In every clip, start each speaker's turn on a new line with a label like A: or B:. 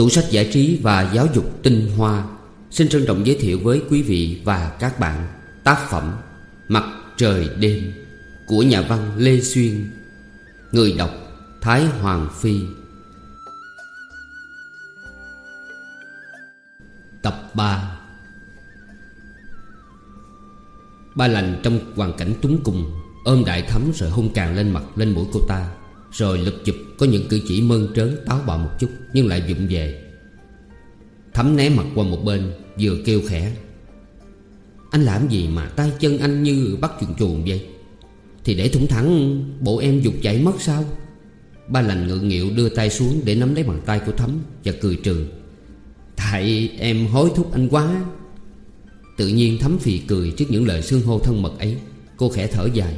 A: Tủ sách giải trí và giáo dục tinh hoa. Xin trân trọng giới thiệu với quý vị và các bạn Tác phẩm Mặt trời đêm Của nhà văn Lê Xuyên, Người đọc Thái Hoàng Phi. Tập 3 Ba lành trong hoàn cảnh túng cùng, Ôm đại thấm rồi hôn càng lên mặt lên mũi cô ta. Rồi lực chụp có những cử chỉ mơn trớn táo bạo một chút, Nhưng lại vụng về. Thấm né mặt qua một bên, Vừa kêu khẽ. Anh làm gì mà tay chân anh như bắt chuồn chuồn vậy? Thì để thủng thẳng, Bộ em dục chạy mất sao? Ba lành ngượng nghịu đưa tay xuống Để nắm lấy bàn tay của Thấm Và cười trừ. Tại em hối thúc anh quá. Tự nhiên Thấm phì cười Trước những lời xương hô thân mật ấy. Cô khẽ thở dài.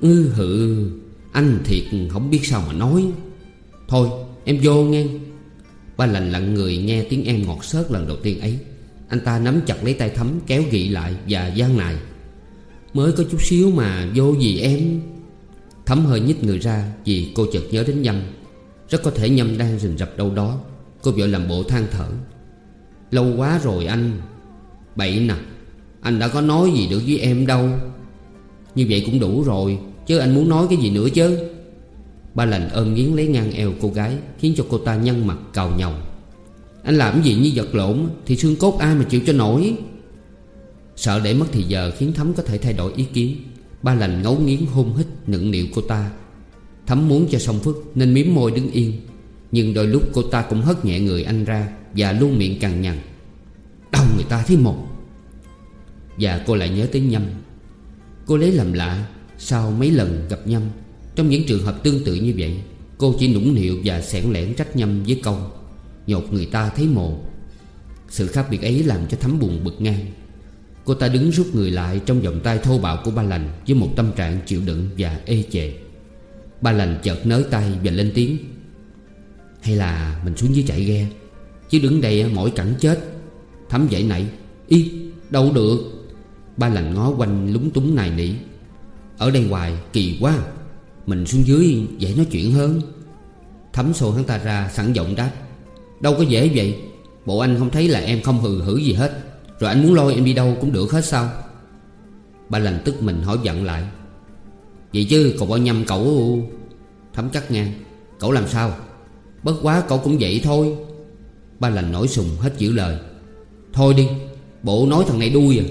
A: Ừ hự anh thiệt không biết sao mà nói. Thôi, em vô nghe. Ba lành lặng người nghe tiếng em ngọt xớt lần đầu tiên ấy. Anh ta nắm chặt lấy tay thấm kéo gị lại và gian nài. Mới có chút xíu mà vô gì em? Thấm hơi nhích người ra Vì cô chợt nhớ đến Nhâm. Rất có thể Nhâm đang rình rập đâu đó. Cô vội làm bộ than thở. Lâu quá rồi anh. Bậy nè, Anh đã có nói gì được với em đâu? Như vậy cũng đủ rồi. Chứ anh muốn nói cái gì nữa chứ? Ba lành ôm nghiến lấy ngang eo cô gái, Khiến cho cô ta nhăn mặt cào nhồng Anh làm gì như vật lộn Thì xương cốt ai mà chịu cho nổi? Sợ để mất thì giờ khiến Thấm có thể thay đổi ý kiến. Ba lành ngấu nghiến hôn hít nựng nịu cô ta. Thấm muốn cho xong phức Nên miếm môi đứng yên. Nhưng đôi lúc cô ta cũng hất nhẹ người anh ra Và luôn miệng cằn nhằn. Đau người ta thấy một Và cô lại nhớ tới Nhâm. Cô lấy làm lạ sau mấy lần gặp Nhâm. Trong những trường hợp tương tự như vậy, Cô chỉ nũng nịu và sẻn lẻn trách Nhâm với câu, Nhột người ta thấy mồ. Sự khác biệt ấy làm cho Thấm buồn bực ngang Cô ta đứng rút người lại Trong vòng tay thô bạo của ba lành Với một tâm trạng chịu đựng và ê chề. Ba lành chợt nới tay và lên tiếng, Hay là mình xuống dưới chạy ghe? Chứ đứng đây mỗi cảnh chết. Thấm dậy nảy Y, đâu được. Ba lành ngó quanh lúng túng nài nỉ. Ở đây hoài, kỳ quá. Mình xuống dưới, dễ nói chuyện hơn. Thấm xô hắn ta ra, sẵn giọng đáp. Đâu có dễ vậy. Bộ anh không thấy là em không hừ hử gì hết. Rồi anh muốn lôi em đi đâu cũng được hết sao? Ba lành tức mình hỏi giận lại. Vậy chứ, cậu bao nhầm cậu Thấm cắt ngang. Cậu làm sao? Bất quá cậu cũng vậy thôi. Ba lành nổi sùng hết giữ lời. Thôi đi, Bộ nói thằng này đuôi à.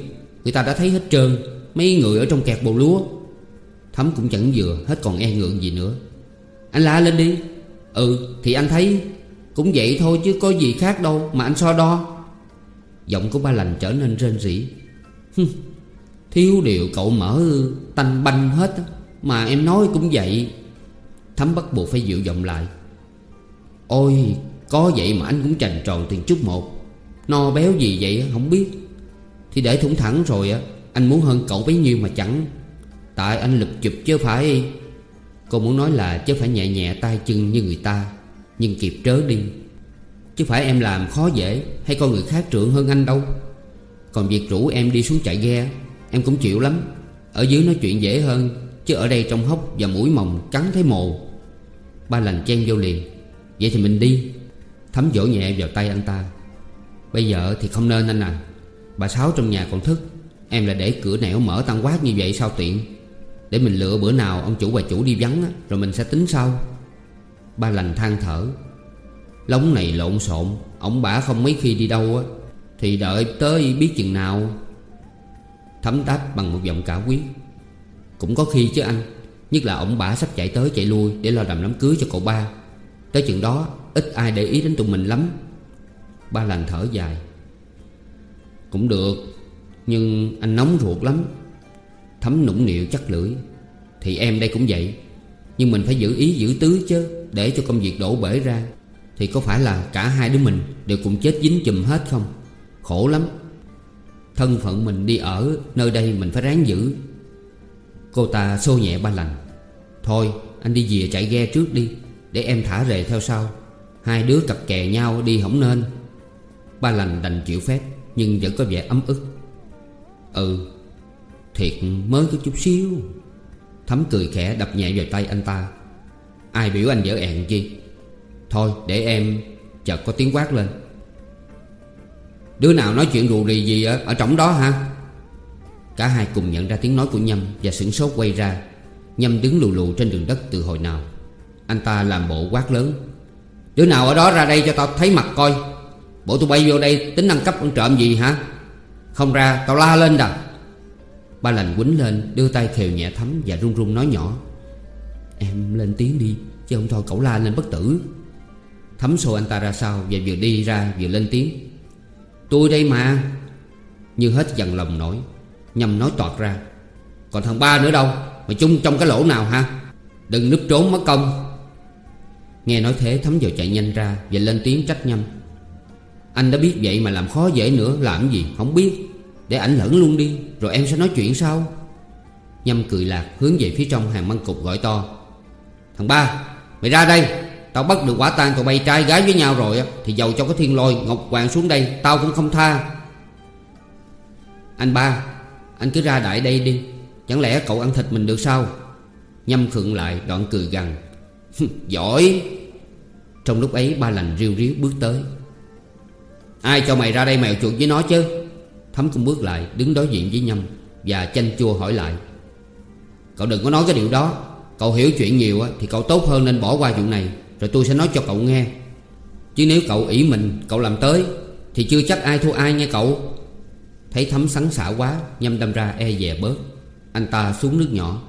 A: Người ta đã thấy hết trơn. Mấy người ở trong kẹt bồ lúa. Thấm cũng chẳng vừa, hết còn e ngượng gì nữa. Anh la lên đi. Ừ thì anh thấy Cũng vậy thôi chứ có gì khác đâu Mà anh so đo. Giọng của ba lành trở nên rên rỉ. Thiếu điều cậu mở tanh banh hết Mà em nói cũng vậy. Thấm bắt buộc phải dịu giọng lại. Ôi, có vậy mà anh cũng trành tròn tiền chút một. No béo gì vậy không biết. Thì để thủng thẳng rồi á, Anh muốn hơn cậu bấy nhiêu mà chẳng. Tại anh lực chụp chứ phải. Cô muốn nói là chứ phải nhẹ nhẹ tay chân như người ta, Nhưng kịp trớ đi. Chứ phải em làm khó dễ, Hay con người khác trưởng hơn anh đâu. Còn việc rủ em đi xuống chạy ghe, Em cũng chịu lắm. Ở dưới nói chuyện dễ hơn, Chứ ở đây trong hốc và mũi mồng cắn thấy mồ. Ba lành chen vô liền. Vậy thì mình đi. Thấm vỗ nhẹ vào tay anh ta. Bây giờ thì không nên anh à. Bà Sáu trong nhà còn thức. Em là để cửa nẻo mở tăng quát như vậy sao tiện? Để mình lựa bữa nào ông chủ bà chủ đi vắng á, Rồi mình sẽ tính sau. Ba lành than thở. Lóng này lộn xộn Ông bả không mấy khi đi đâu á Thì đợi tới biết chừng nào. Thấm đáp bằng một giọng cả quyết. Cũng có khi chứ anh Nhất là ông bả sắp chạy tới chạy lui Để lo làm đám cưới cho cậu ba. Tới chừng đó ít ai để ý đến tụi mình lắm. Ba lành thở dài. Cũng được Nhưng anh nóng ruột lắm. Thấm nũng nịu chắc lưỡi. Thì em đây cũng vậy, Nhưng mình phải giữ ý giữ tứ chứ, Để cho công việc đổ bể ra. Thì có phải là cả hai đứa mình Đều cùng chết dính chùm hết không? Khổ lắm. Thân phận mình đi ở Nơi đây mình phải ráng giữ. Cô ta xô nhẹ ba lành Thôi, anh đi về chạy ghe trước đi, Để em thả rề theo sau. Hai đứa cặp kè nhau đi không nên. Ba lành đành chịu phép, Nhưng vẫn có vẻ ấm ức. Ừ Thiệt mới có chút xíu. Thấm cười khẽ đập nhẹ vào tay anh ta. Ai biểu anh dở ẹn chi? Thôi để em Chợt có tiếng quát lên. Đứa nào nói chuyện rù rì gì ở, ở trong đó hả? Cả hai cùng nhận ra tiếng nói của Nhâm Và sửng sốt quay ra. Nhâm đứng lù lù trên đường đất từ hồi nào. Anh ta làm bộ quát lớn. Đứa nào ở đó ra đây cho tao thấy mặt coi. Bộ tụi bay vô đây tính ăn cắp ăn trộm gì hả? Không ra tao la lên đà. Ba lành quýnh lên, Đưa tay khều nhẹ thấm và run run nói nhỏ. Em lên tiếng đi, Chứ không thôi cậu la lên bất tử. Thấm xô anh ta ra sau Và vừa đi ra vừa lên tiếng. Tôi đây mà. Như hết dằn lòng nổi nhầm nói toạt ra. Còn thằng ba nữa đâu Mày chung trong cái lỗ nào ha? Đừng núp trốn mất công. Nghe nói thế, thấm vào chạy nhanh ra Và lên tiếng trách nhâm Anh đã biết vậy mà làm khó dễ nữa, Làm gì không biết. Để ảnh lẫn luôn đi, Rồi em sẽ nói chuyện sau. Nhâm cười lạc, hướng về phía trong hàng măng cục gọi to. Thằng ba, Mày ra đây. Tao bắt được quả tang tụi bay trai gái với nhau rồi Thì giàu cho cái thiên lôi, Ngọc Hoàng xuống đây, Tao cũng không tha. Anh ba, Anh cứ ra đại đây đi. Chẳng lẽ cậu ăn thịt mình được sao? Nhâm khựng lại, đoạn cười gằn. Giỏi. Trong lúc ấy, ba lành riêu riếu bước tới. Ai cho mày ra đây mèo chuột với nó chứ? Thấm cũng bước lại, đứng đối diện với Nhâm Và chanh chua hỏi lại. Cậu đừng có nói cái điều đó. Cậu hiểu chuyện nhiều thì cậu tốt hơn nên bỏ qua chuyện này, Rồi tôi sẽ nói cho cậu nghe. Chứ nếu cậu ý mình, cậu làm tới, Thì chưa chắc ai thua ai nghe cậu. Thấy thấm sắn xả quá, Nhâm đâm ra e dè bớt. Anh ta xuống nước nhỏ.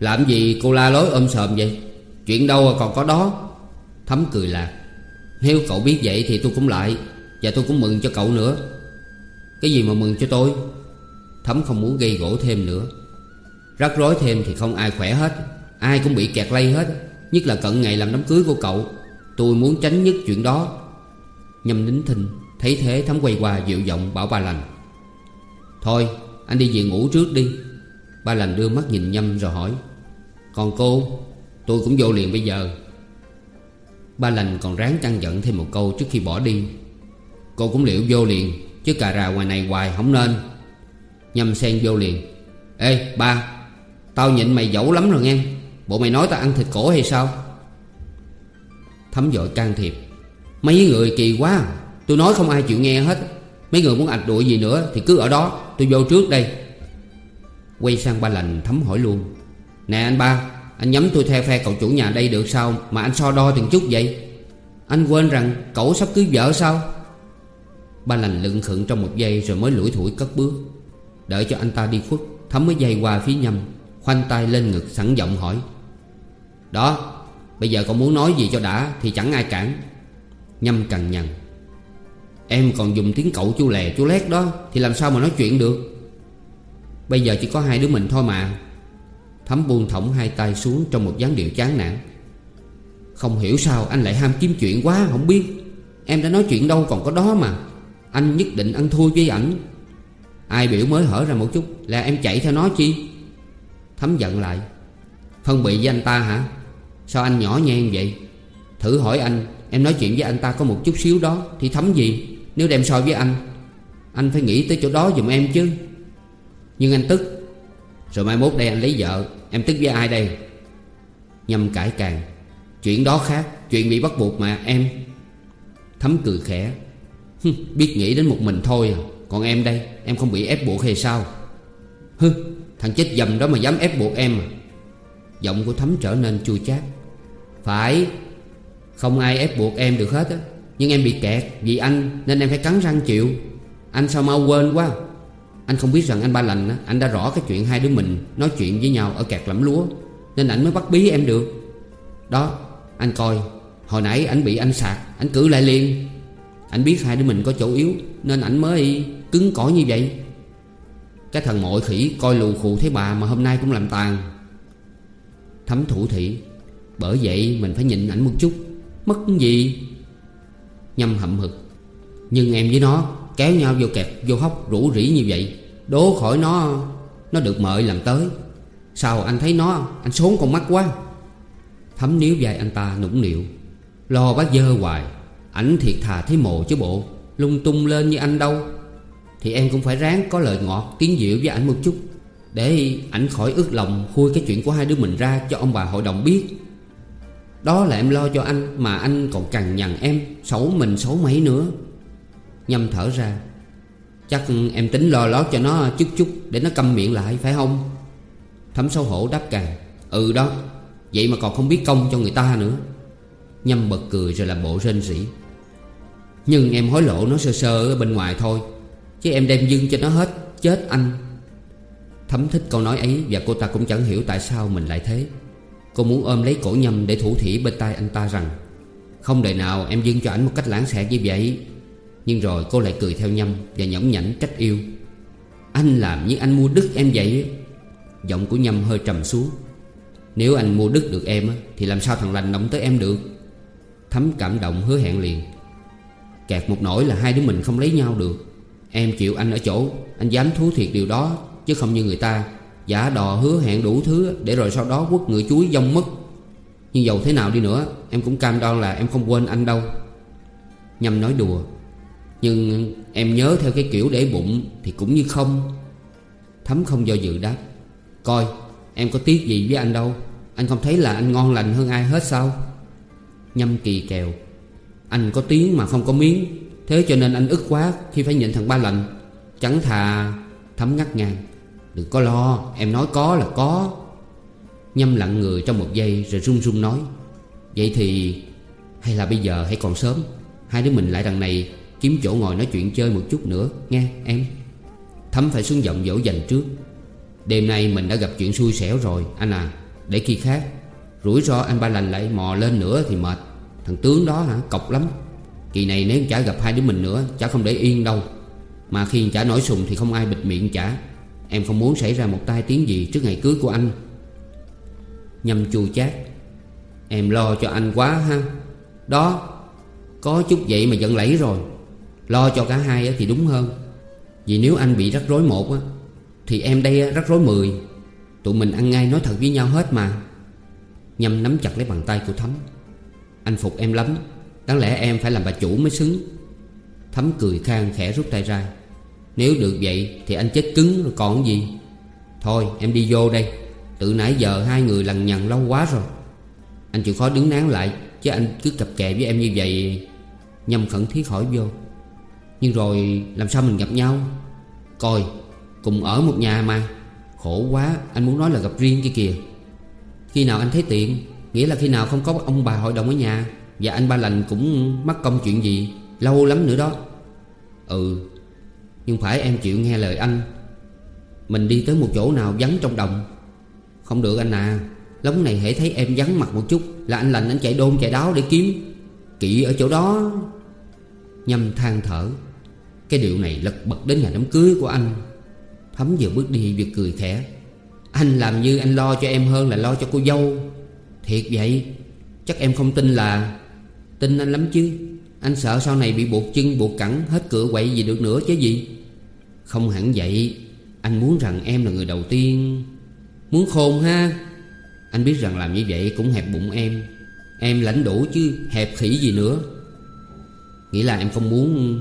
A: Làm gì cô la lối ôm sờm vậy? Chuyện đâu còn có đó. Thấm cười lạc. Nếu cậu biết vậy thì tôi cũng lại, Và tôi cũng mừng cho cậu nữa. Cái gì mà mừng cho tôi? Thấm không muốn gây gỗ thêm nữa. Rắc rối thêm thì không ai khỏe hết. Ai cũng bị kẹt lây hết. Nhất là cận ngày làm đám cưới của cậu. Tôi muốn tránh nhất chuyện đó. Nhâm nín thinh, Thấy thế thấm quay qua dịu giọng bảo ba lành. Thôi, anh đi về ngủ trước đi. Ba lành đưa mắt nhìn Nhâm rồi hỏi. Còn cô? Tôi cũng vô liền bây giờ. Ba lành còn ráng căng giận thêm một câu trước khi bỏ đi. Cô cũng liệu vô liền. Chứ cà rà ngoài này hoài không nên. Nhâm sen vô liền. Ê, ba, Tao nhịn mày dẫu lắm rồi nghe. Bộ mày nói tao ăn thịt cổ hay sao? Thấm dội can thiệp. Mấy người kỳ quá à. Tôi nói không ai chịu nghe hết. Mấy người muốn ạch đuổi gì nữa Thì cứ ở đó. Tôi vô trước đây. Quay sang ba lành thấm hỏi luôn. Nè anh ba, Anh nhắm tôi theo phe cậu chủ nhà đây được sao Mà anh so đo từng chút vậy? Anh quên rằng cậu sắp cưới vợ sao? Ba lành lựng khựng trong một giây Rồi mới lủi thủi cất bước. Đợi cho anh ta đi khuất, Thấm mới dây qua phía nhâm, Khoanh tay lên ngực sẵn giọng hỏi. Đó, Bây giờ con muốn nói gì cho đã Thì chẳng ai cản. Nhâm cằn nhằn. Em còn dùng tiếng cậu chú lè chú lét đó Thì làm sao mà nói chuyện được? Bây giờ chỉ có hai đứa mình thôi mà. Thấm buông thõng hai tay xuống Trong một dáng điệu chán nản. Không hiểu sao anh lại ham kiếm chuyện quá, Không biết. Em đã nói chuyện đâu còn có đó mà. Anh nhất định ăn thua với ảnh. Ai biểu mới hở ra một chút, Là em chạy theo nó chi? Thấm giận lại. Phân bị với anh ta hả? Sao anh nhỏ nhen vậy? Thử hỏi anh, Em nói chuyện với anh ta có một chút xíu đó, Thì thấm gì? Nếu đem so với anh Anh phải nghĩ tới chỗ đó giùm em chứ. Nhưng anh tức. Rồi mai mốt đây anh lấy vợ, Em tức với ai đây? Nhâm cãi càng. Chuyện đó khác, Chuyện bị bắt buộc mà, em. Thấm cười khẽ. Biết nghĩ đến một mình thôi à. Còn em đây, Em không bị ép buộc hay sao? Hừ, Thằng chết dầm đó mà dám ép buộc em à. Giọng của Thấm trở nên chua chát. Phải, Không ai ép buộc em được hết á. Nhưng em bị kẹt vì anh, Nên em phải cắn răng chịu. Anh sao mau quên quá. Anh không biết rằng anh ba lành á, Anh đã rõ cái chuyện hai đứa mình Nói chuyện với nhau ở kẹt lẫm lúa, Nên ảnh mới bắt bí em được. Đó, anh coi, Hồi nãy ảnh bị anh sạc Anh cử lại liền. Anh biết hai đứa mình có chỗ yếu Nên ảnh mới cứng cỏi như vậy. Cái thằng mội khỉ coi lù khù thấy bà Mà hôm nay cũng làm tàn. Thấm thủ thị Bởi vậy mình phải nhịn ảnh một chút. Mất gì? Nhâm hậm hực. Nhưng em với nó kéo nhau vô kẹp, Vô hốc rủ rỉ như vậy. Đố khỏi nó Nó được mời làm tới. Sao anh thấy nó Anh sốn con mắt quá. Thấm níu dài anh ta nũng nịu Lo bác dơ hoài. Ảnh thiệt thà thấy mồ chứ bộ, Lung tung lên như anh đâu. Thì em cũng phải ráng có lời ngọt Tiếng dịu với ảnh một chút, Để ảnh khỏi ước lòng Khui cái chuyện của hai đứa mình ra Cho ông bà hội đồng biết. Đó là em lo cho anh, Mà anh còn cằn nhằn em, Xấu mình xấu mấy nữa. Nhâm thở ra. Chắc em tính lo lót cho nó chút chút Để nó câm miệng lại, phải không? Thấm xấu hổ đáp càng. Ừ đó, Vậy mà còn không biết công cho người ta nữa. Nhâm bật cười rồi làm bộ rên rỉ. Nhưng em hối lộ nó sơ sơ ở bên ngoài thôi. Chứ em đem dưng cho nó hết, Chết anh. Thấm thích câu nói ấy Và cô ta cũng chẳng hiểu tại sao mình lại thế. Cô muốn ôm lấy cổ nhâm để thủ thỉ bên tai anh ta rằng, Không đời nào em dưng cho ảnh một cách lãng xẹt như vậy. Nhưng rồi cô lại cười theo nhâm Và nhõng nhảnh cách yêu. Anh làm như anh mua đứt em vậy? Giọng của nhâm hơi trầm xuống. Nếu anh mua đứt được em Thì làm sao thằng lành động tới em được? Thấm cảm động hứa hẹn liền. Kẹt một nỗi là hai đứa mình không lấy nhau được. Em chịu anh ở chỗ, Anh dám thú thiệt điều đó, Chứ không như người ta. Giả đò hứa hẹn đủ thứ Để rồi sau đó quất người chuối dông mất. Nhưng dầu thế nào đi nữa, Em cũng cam đoan là em không quên anh đâu. Nhâm nói đùa, Nhưng em nhớ theo cái kiểu để bụng Thì cũng như không. Thấm không do dự đáp, Coi, em có tiếc gì với anh đâu. Anh không thấy là anh ngon lành hơn ai hết sao? Nhâm kỳ kèo. Anh có tiếng mà không có miếng. Thế cho nên anh ức quá khi phải nhận thằng ba Lệnh Chẳng thà Thấm ngắt ngang Đừng có lo, em nói có là có. Nhâm lặng người trong một giây rồi run run nói. Vậy thì Hay là bây giờ hay còn sớm. Hai đứa mình lại đằng này Kiếm chỗ ngồi nói chuyện chơi một chút nữa, Nghe em. Thấm phải xuống giọng dỗ dành trước. Đêm nay mình đã gặp chuyện xui xẻo rồi, Anh à. Để khi khác, Rủi ro anh ba lành lại mò lên nữa thì mệt. Thằng tướng đó hả? Cọc lắm. Kỳ này nếu chả gặp hai đứa mình nữa, Chả không để yên đâu. Mà khi chả nổi sùng thì không ai bịt miệng chả. Em không muốn xảy ra một tai tiếng gì trước ngày cưới của anh. Nhâm chua chát. Em lo cho anh quá ha. Đó, Có chút vậy mà giận lẫy rồi. Lo cho cả hai thì đúng hơn. Vì nếu anh bị rắc rối một á, Thì em đây rắc rối mười. Tụi mình ăn ngay nói thật với nhau hết mà. Nhâm nắm chặt lấy bàn tay của Thấm anh phục em lắm. Đáng lẽ em phải làm bà chủ mới xứng. Thấm cười khang khẽ rút tay ra. Nếu được vậy thì anh chết cứng rồi còn gì. Thôi, em đi vô đây. Từ nãy giờ hai người lằng nhằng lâu quá rồi. Anh chịu khó đứng nán lại, Chứ anh cứ cặp kè với em như vậy Nhâm khẩn thiết hỏi vô. Nhưng rồi làm sao mình gặp nhau? Coi, Cùng ở một nhà mà. Khổ quá, anh muốn nói là gặp riêng kia kìa. Khi nào anh thấy tiện Nghĩa là khi nào không có ông bà hội đồng ở nhà, Và anh ba lành cũng mắc công chuyện gì, Lâu lắm nữa đó. Ừ Nhưng phải em chịu nghe lời anh. Mình đi tới một chỗ nào vắng trong đồng. Không được anh à Lóng này hãy thấy em vắng mặt một chút Là anh lành anh chạy đôn chạy đáo để kiếm. Kỵ ở chỗ đó. Nhâm than thở. Cái điệu này lật bật đến nhà đám cưới của anh. Thấm vừa bước đi vừa cười khẽ. Anh làm như anh lo cho em hơn là lo cho cô dâu. Thiệt vậy? Chắc em không tin là Tin anh lắm chứ. Anh sợ sau này bị buộc chân, buộc cẳng, Hết cửa quậy gì được nữa chứ gì. Không hẳn vậy. Anh muốn rằng em là người đầu tiên. Muốn khôn ha. Anh biết rằng làm như vậy cũng hẹp bụng em. Em lãnh đủ chứ, hẹp khỉ gì nữa. Nghĩa là em không muốn.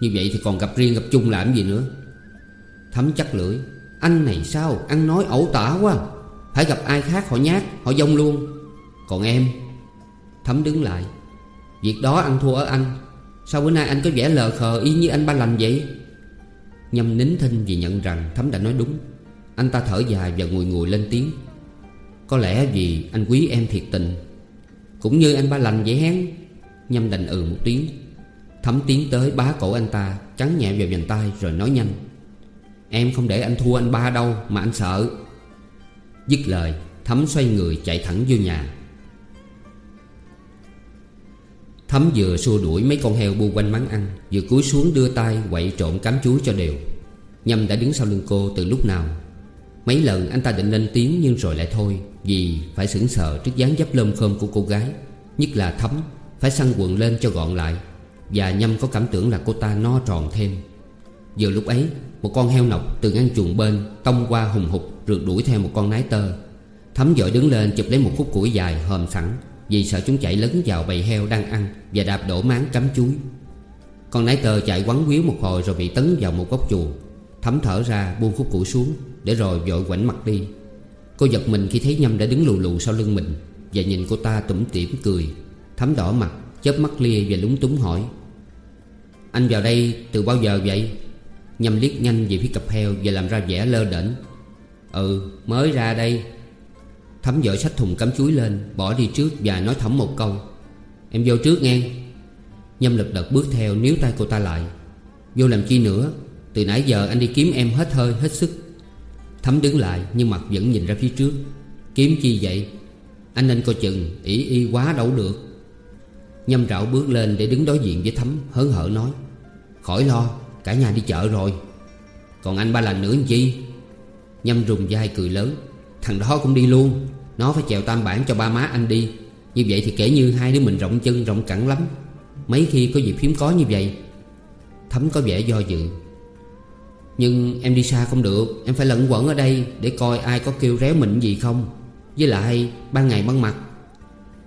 A: Như vậy thì còn gặp riêng gặp chung làm gì nữa? Thấm chắc lưỡi. Anh này sao? Ăn nói ẩu tả quá. Phải gặp ai khác họ nhát, Họ dông luôn. Còn em, Thấm đứng lại. Việc đó ăn thua ở anh. Sao bữa nay anh có vẻ lờ khờ y như anh ba lành vậy? Nhâm nín thinh vì nhận rằng Thấm đã nói đúng. Anh ta thở dài và ngùi ngùi lên tiếng. Có lẽ vì anh quý em thiệt tình. Cũng như anh ba lành vậy hén. Nhâm đành ừ một tiếng. Thấm tiến tới bá cổ anh ta, Trắng nhẹ vào vành tay rồi nói nhanh. Em không để anh thua anh ba đâu Mà anh sợ. Dứt lời, Thấm xoay người chạy thẳng vô nhà. Thấm vừa xua đuổi mấy con heo bu quanh mắng ăn, Vừa cúi xuống đưa tay quậy trộn cám chuối cho đều. Nhâm đã đứng sau lưng cô từ lúc nào. Mấy lần anh ta định lên tiếng nhưng rồi lại thôi, Vì phải sững sờ trước dáng dấp lơm khơm của cô gái. Nhất là Thấm, Phải săn quần lên cho gọn lại, Và Nhâm có cảm tưởng là cô ta no tròn thêm. Giờ lúc ấy một con heo nọc từ ngăn chuồng bên Tông qua hùng hục rượt đuổi theo một con nái tơ. Thấm dội đứng lên chụp lấy một khúc củi dài hòm sẵn, Vì sợ chúng chạy lấn vào bầy heo đang ăn Và đạp đổ máng cắm chuối. Con nái tơ chạy quắn quýu một hồi Rồi bị tấn vào một góc chuồng. Thấm thở ra buông khúc củi xuống Để rồi vội quảnh mặt đi. Cô giật mình khi thấy Nhâm đã đứng lù lù sau lưng mình Và nhìn cô ta tủm tỉm cười. Thấm đỏ mặt, chớp mắt lia và lúng túng hỏi, Anh vào đây từ bao giờ vậy? Nhâm liếc nhanh về phía cặp heo Và làm ra vẻ lơ đễnh. Ừ mới ra đây. Thấm vội sách thùng cắm chuối lên, Bỏ đi trước và nói thấm một câu. Em vô trước nghe. Nhâm lật đật bước theo, níu tay cô ta lại. Vô làm chi nữa? Từ nãy giờ anh đi kiếm em hết hơi, hết sức. Thấm đứng lại, nhưng mặt vẫn nhìn ra phía trước. Kiếm chi vậy? Anh nên coi chừng, ỷ y quá đâu được. Nhâm rảo bước lên để đứng đối diện với Thấm, Hớn hở nói. Khỏi lo cả nhà đi chợ rồi. Còn anh ba lành nữa làm chi? Nhâm rùng vai cười lớn. Thằng đó cũng đi luôn. Nó phải chèo tam bản cho ba má anh đi. Như vậy thì kể như hai đứa mình rộng chân, rộng cẳng lắm. Mấy khi có dịp hiếm có như vậy, Thấm có vẻ do dự. Nhưng em đi xa không được. Em phải lẩn quẩn ở đây Để coi ai có kêu réo mình gì không. Với lại ban ngày ban mặt.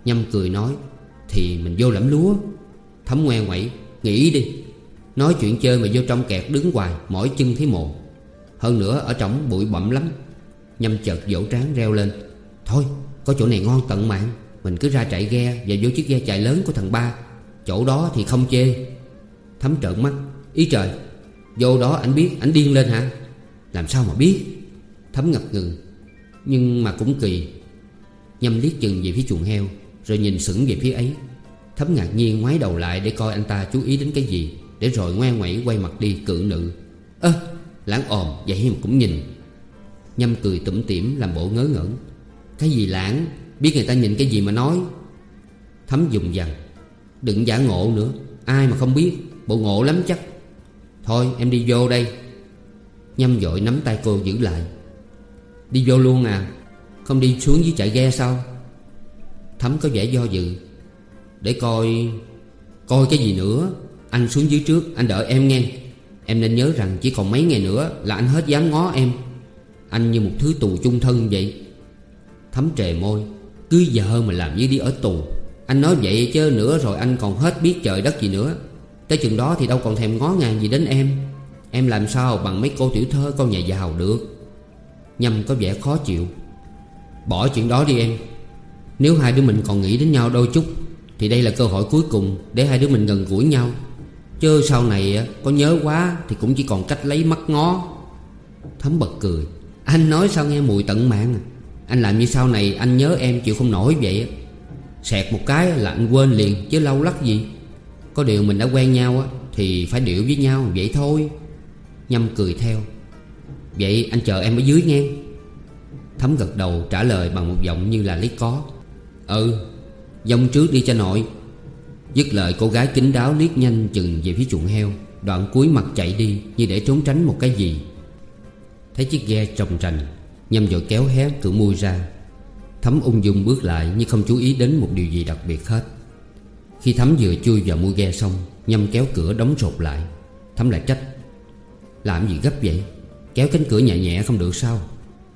A: Nhâm cười nói, Thì mình vô lẫm lúa. Thấm ngoe ngoậy Nghĩ đi. Nói chuyện chơi mà vô trong kẹt đứng hoài mỗi chân thấy mồ. Hơn nữa, ở trong bụi bặm lắm. Nhâm chợt vỗ trán reo lên. Thôi, có chỗ này ngon tận mạng. Mình cứ ra chạy ghe Và vô chiếc ghe chạy lớn của thằng ba. Chỗ đó thì không chê. Thấm trợn mắt. Ý trời, Vô đó anh biết anh điên lên hả? Làm sao mà biết? Thấm ngập ngừng. Nhưng mà cũng kỳ. Nhâm liếc chừng về phía chuồng heo, Rồi nhìn sững về phía ấy. Thấm ngạc nhiên ngoái đầu lại để coi anh ta chú ý đến cái gì. Để rồi ngoan ngoẩy quay mặt đi cự nữ. Ơ, lãng ồm vậy mà cũng nhìn. Nhâm cười tủm tỉm, làm bộ ngớ ngẩn. Cái gì lãng? Biết người ta nhìn cái gì mà nói? Thấm dùng dằn. Đừng giả ngộ nữa. Ai mà không biết? Bộ ngộ lắm chắc. Thôi, em đi vô đây. Nhâm dội nắm tay cô giữ lại. Đi vô luôn à? Không đi xuống dưới chạy ghe sao? Thấm có vẻ do dự. Để coi Coi cái gì nữa? Anh xuống dưới trước, anh đợi em nghe. Em nên nhớ rằng chỉ còn mấy ngày nữa Là anh hết dám ngó em. Anh như một thứ tù chung thân vậy. Thấm trề môi, Cứ giờ mà làm như đi ở tù. Anh nói vậy chứ nữa rồi anh còn hết biết trời đất gì nữa. Tới chừng đó thì đâu còn thèm ngó ngàng gì đến em. Em làm sao bằng mấy cô tiểu thơ con nhà giàu được? Nhâm có vẻ khó chịu. Bỏ chuyện đó đi em. Nếu hai đứa mình còn nghĩ đến nhau đôi chút, Thì đây là cơ hội cuối cùng Để hai đứa mình gần gũi nhau. Chứ sau này có nhớ quá Thì cũng chỉ còn cách lấy mắt ngó. Thấm bật cười. Anh nói sao nghe mùi tận mạng à? Anh làm như sau này anh nhớ em chịu không nổi vậy Xẹt một cái là anh quên liền, Chứ lâu lắc gì. Có điều mình đã quen nhau á, Thì phải điệu với nhau vậy thôi. Nhâm cười theo. Vậy anh chờ em ở dưới nghe. Thấm gật đầu trả lời bằng một giọng như là lấy có. Ừ Dông trước đi cho nội. Dứt lời, cô gái kính đáo liếc nhanh chừng về phía chuồng heo. Đoạn cuối mặt chạy đi Như để trốn tránh một cái gì. Thấy chiếc ghe trồng trành Nhâm vội kéo hé cửa mui ra. Thấm ung dung bước lại Nhưng không chú ý đến một điều gì đặc biệt hết. Khi Thấm vừa chui vào mui ghe xong, Nhâm kéo cửa đóng rột lại. Thấm lại trách, Làm gì gấp vậy? Kéo cánh cửa nhẹ nhẹ không được sao?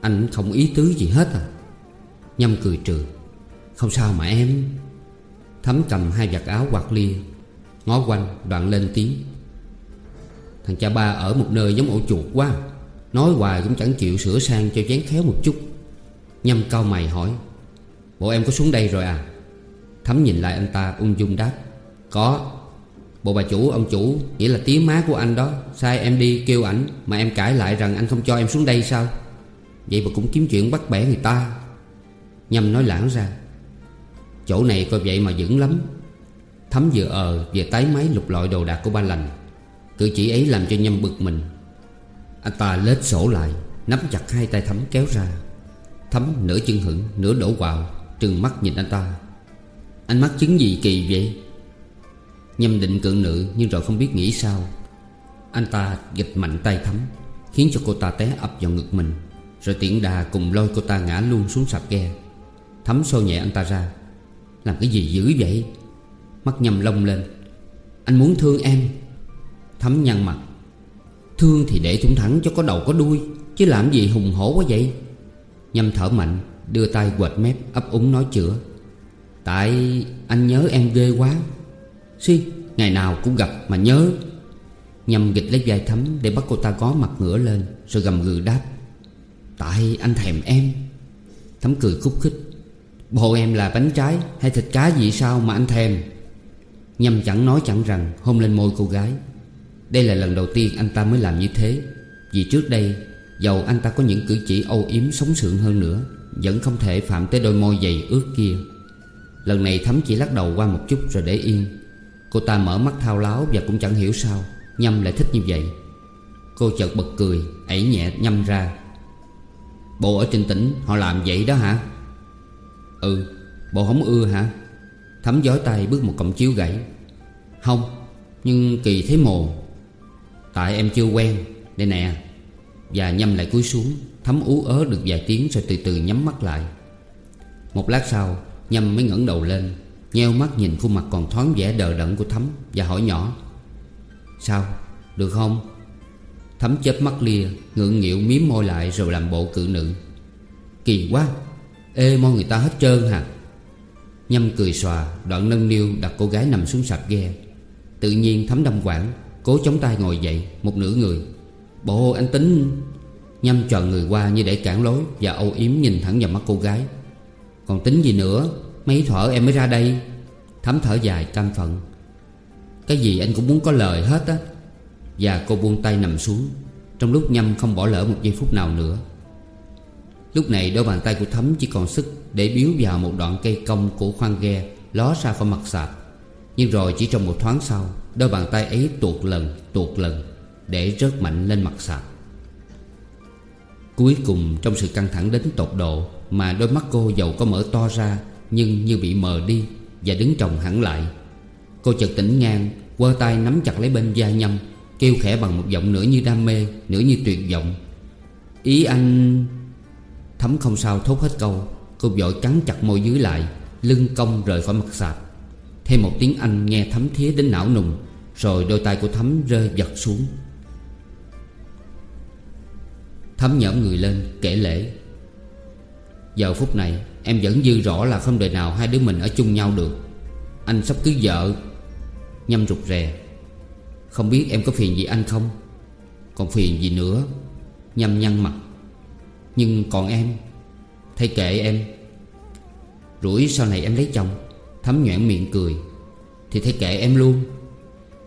A: Anh không ý tứ gì hết à? Nhâm cười trừ, Không sao mà em. Thấm cầm hai vạt áo quạt lia Ngó quanh, đoạn lên tiếng Thằng cha ba ở một nơi giống ổ chuột quá, Nói hoài cũng chẳng chịu sửa sang cho chén khéo một chút. Nhâm cao mày hỏi, Bộ em có xuống đây rồi à? Thấm nhìn lại anh ta ung dung đáp, Có. Bộ bà chủ, ông chủ, Nghĩa là tía má của anh đó, Sai em đi kêu ảnh Mà em cãi lại rằng anh không cho em xuống đây sao? Vậy mà cũng kiếm chuyện bắt bẻ người ta. Nhâm nói lãng ra Chỗ này coi vậy mà dững lắm. Thấm vừa ờ vừa tái máy lục lọi đồ đạc của ba lành. Cử chỉ ấy làm cho Nhâm bực mình. Anh ta lết sổ lại, Nắm chặt hai tay Thấm kéo ra. Thấm nửa chân hững, nửa đổ quạo Trừng mắt nhìn anh ta. Anh mắc chứng gì kỳ vậy? Nhâm định cưỡng nữ, Nhưng rồi không biết nghĩ sao. Anh ta gịch mạnh tay Thấm, Khiến cho cô ta té ập vào ngực mình. Rồi tiện đà cùng lôi cô ta ngã luôn xuống sạp ghe. Thấm xô nhẹ anh ta ra. Làm cái gì dữ vậy? Mắt nhầm lông lên. Anh muốn thương em. Thấm nhăn mặt. Thương thì để thủng thẳng cho có đầu có đuôi, Chứ làm gì hùng hổ quá vậy? Nhâm thở mạnh, Đưa tay quệt mép, ấp úng nói chữa. Tại anh nhớ em ghê quá. Suy, Ngày nào cũng gặp mà nhớ. Nhâm gịch lấy vai thấm Để bắt cô ta có mặt ngửa lên, Rồi gầm gừ đáp. Tại anh thèm em. Thấm cười khúc khích. Bộ em là bánh trái hay thịt cá gì sao mà anh thèm? Nhâm chẳng nói chẳng rằng, hôn lên môi cô gái. Đây là lần đầu tiên anh ta mới làm như thế. Vì trước đây, Dầu anh ta có những cử chỉ âu yếm sống sượng hơn nữa, Vẫn không thể phạm tới đôi môi dày ướt kia. Lần này Thấm chỉ lắc đầu qua một chút rồi để yên. Cô ta mở mắt thao láo và cũng chẳng hiểu sao, Nhâm lại thích như vậy. Cô chợt bật cười, ẩy nhẹ Nhâm ra. Bộ ở trên tỉnh, họ làm vậy đó hả? Ừ Bộ không ưa hả? Thấm giói tay bước một cọng chiếu gãy. Không, Nhưng kỳ thế mồ. Tại em chưa quen, Đây nè. Và nhâm lại cúi xuống, Thấm ú ớ được vài tiếng rồi từ từ nhắm mắt lại. Một lát sau, Nhâm mới ngẩng đầu lên, Nheo mắt nhìn khuôn mặt còn thoáng vẻ đờ đẫn của Thấm Và hỏi nhỏ. Sao, được không? Thấm chớp mắt lia, Ngượng nghịu miếm môi lại rồi làm bộ cự nữ. Kỳ quá! Ê mo người ta hết trơn hả? Nhâm cười xòa, Đoạn nâng niu đặt cô gái nằm xuống sạp ghe. Tự nhiên thấm đâm quảng, Cố chống tay ngồi dậy, Một nửa người. Bộ, anh tính. Nhâm tròn người qua như để cản lối Và âu yếm nhìn thẳng vào mắt cô gái. Còn tính gì nữa? Mấy thở em mới ra đây. Thấm thở dài cam phận Cái gì anh cũng muốn có lời hết á. Và cô buông tay nằm xuống. Trong lúc Nhâm không bỏ lỡ một giây phút nào nữa Lúc này đôi bàn tay của Thấm chỉ còn sức Để biếu vào một đoạn cây cong của khoang ghe Ló ra khỏi mặt sạp. Nhưng rồi chỉ trong một thoáng sau, Đôi bàn tay ấy tuột lần tuột lần Để rớt mạnh lên mặt sạp. Cuối cùng trong sự căng thẳng đến tột độ Mà đôi mắt cô dầu có mở to ra Nhưng như bị mờ đi Và đứng trồng hẳn lại, Cô chợt tỉnh ngang, quơ tay nắm chặt lấy bên da nhâm, Kêu khẽ bằng một giọng nửa như đam mê, Nửa như tuyệt vọng. Ý anh... Thấm không sao thốt hết câu. Cô vội cắn chặt môi dưới lại, Lưng cong rời khỏi mặt sạp. Thêm một tiếng Anh nghe thấm thía đến não nùng, Rồi đôi tay của Thấm rơi giật xuống. Thấm nhõm người lên, kể lễ. Giờ phút này, Em vẫn dư rõ là không đời nào hai đứa mình ở chung nhau được. Anh sắp cưới vợ. Nhâm rụt rè. Không biết em có phiền gì anh không? Còn phiền gì nữa? Nhâm nhăn mặt. Nhưng còn em, Thầy kệ em. Rủi sau này em lấy chồng, Thấm nhoảng miệng cười. Thì thầy kệ em luôn.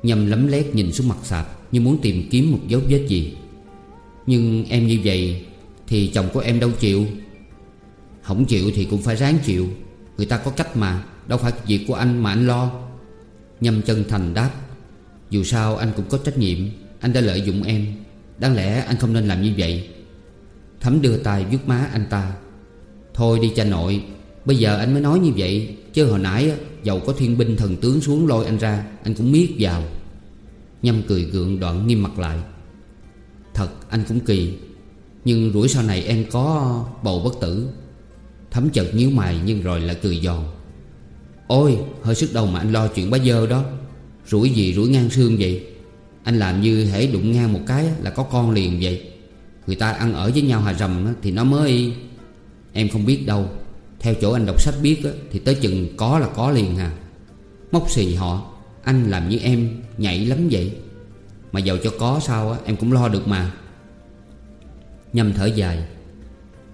A: Nhâm lấm lét nhìn xuống mặt sạp Như muốn tìm kiếm một dấu vết gì. Nhưng em như vậy Thì chồng của em đâu chịu? Không chịu thì cũng phải ráng chịu. Người ta có cách mà, Đâu phải việc của anh mà anh lo. Nhâm chân thành đáp, Dù sao anh cũng có trách nhiệm, Anh đã lợi dụng em. Đáng lẽ anh không nên làm như vậy. Thấm đưa tay vuốt má anh ta. Thôi đi cha nội, Bây giờ anh mới nói như vậy, Chứ hồi nãy Dầu có thiên binh thần tướng xuống lôi anh ra, Anh cũng miết vào. Nhâm cười gượng đoạn nghiêm mặt lại. Thật, anh cũng kỳ, Nhưng rủi sau này em có bầu bất tử. Thấm chợt nhíu mày nhưng rồi lại cười giòn. Ôi, hơi sức đầu mà anh lo chuyện bá dơ đó. Rủi gì rủi ngang xương vậy? Anh làm như hễ đụng ngang một cái là có con liền vậy. Người ta ăn ở với nhau hà rầm thì nó mới, Em không biết đâu. Theo chỗ anh đọc sách biết Thì tới chừng có là có liền hà. Móc xì họ, Anh làm như em, nhảy lắm vậy. Mà giàu cho có sao em cũng lo được mà. Nhâm thở dài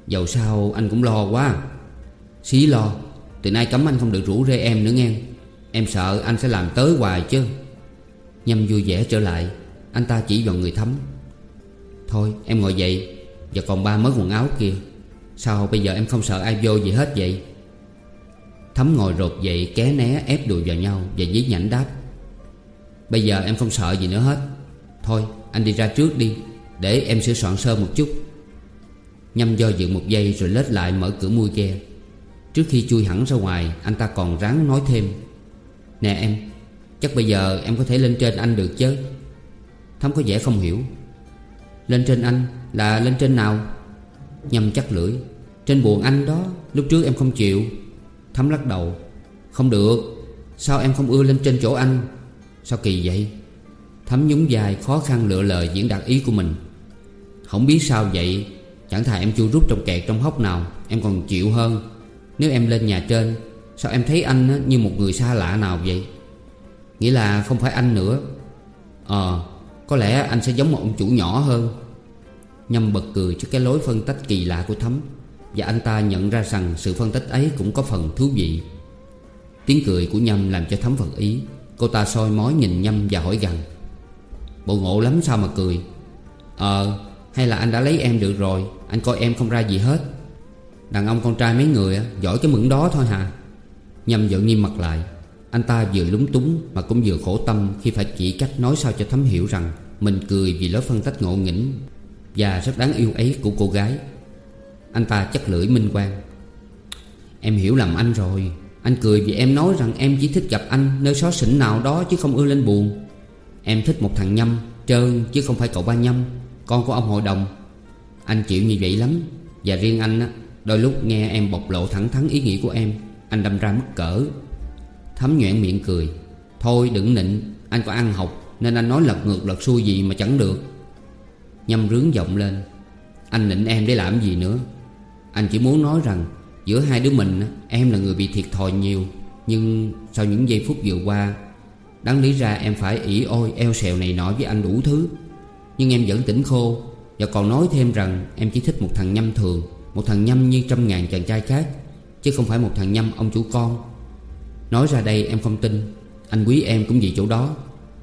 A: Dầu sao anh cũng lo quá. Xí lo, Từ nay cấm anh không được rủ rê em nữa nghe. Em sợ anh sẽ làm tới hoài chứ. Nhâm vui vẻ trở lại, Anh ta chỉ vào người thấm. Thôi, em ngồi dậy. Và còn ba mớ quần áo kia. Sao bây giờ em không sợ ai vô gì hết vậy? Thấm ngồi rột dậy, ké né, ép đùi vào nhau Và dí nhảnh đáp. Bây giờ em không sợ gì nữa hết. Thôi, anh đi ra trước đi, Để em sửa soạn sơ một chút. Nhâm do dự một giây rồi lết lại mở cửa mui ghe. Trước khi chui hẳn ra ngoài, Anh ta còn ráng nói thêm. Nè em, Chắc bây giờ em có thể lên trên anh được chứ? Thấm có vẻ không hiểu. Lên trên anh là lên trên nào? Nhâm chắc lưỡi. Trên buồn anh đó, Lúc trước em không chịu. Thấm lắc đầu. Không được. Sao em không ưa lên trên chỗ anh? Sao kỳ vậy? Thấm nhún dài, khó khăn lựa lời diễn đạt ý của mình. Không biết sao vậy. Chẳng thà em chui rút trong kẹt trong hốc nào, Em còn chịu hơn. Nếu em lên nhà trên, Sao em thấy anh như một người xa lạ nào vậy? Nghĩa là không phải anh nữa. Ờ. Có lẽ anh sẽ giống một ông chủ nhỏ hơn. Nhâm bật cười trước cái lối phân tách kỳ lạ của Thấm, Và anh ta nhận ra rằng sự phân tích ấy cũng có phần thú vị. Tiếng cười của Nhâm làm cho Thấm phật ý. Cô ta soi mói nhìn Nhâm và hỏi gần Bộ ngộ lắm sao mà cười? Ờ hay là anh đã lấy em được rồi? Anh coi em không ra gì hết. Đàn ông con trai mấy người Giỏi cái mượn đó thôi hà Nhâm giận nghiêm mặt lại. Anh ta vừa lúng túng Mà cũng vừa khổ tâm Khi phải chỉ cách nói sao cho thấm hiểu rằng Mình cười vì lối phân tích ngộ nghĩnh Và rất đáng yêu ấy của cô gái. Anh ta chắc lưỡi minh quan Em hiểu lầm anh rồi. Anh cười vì em nói rằng em chỉ thích gặp anh Nơi xó xỉnh nào đó chứ không ưa lên buồn. Em thích một thằng nhâm Trơn chứ không phải cậu ba nhâm, Con của ông hội đồng. Anh chịu như vậy lắm Và riêng anh á, Đôi lúc nghe em bộc lộ thẳng thắn ý nghĩ của em, Anh đâm ra mất cỡ. Thấm nhoẹn miệng cười. Thôi đừng nịnh, Anh có ăn học, Nên anh nói lật ngược lật xuôi gì mà chẳng được. Nhâm rướng giọng lên. Anh nịnh em để làm gì nữa? Anh chỉ muốn nói rằng, Giữa hai đứa mình Em là người bị thiệt thòi nhiều, Nhưng sau những giây phút vừa qua, Đáng lý ra em phải ỉ ôi eo xèo này nọ với anh đủ thứ. Nhưng em vẫn tỉnh khô, Và còn nói thêm rằng Em chỉ thích một thằng nhâm thường, Một thằng nhâm như trăm ngàn chàng trai khác, Chứ không phải một thằng nhâm ông chủ con. Nói ra đây em không tin. Anh quý em cũng vì chỗ đó.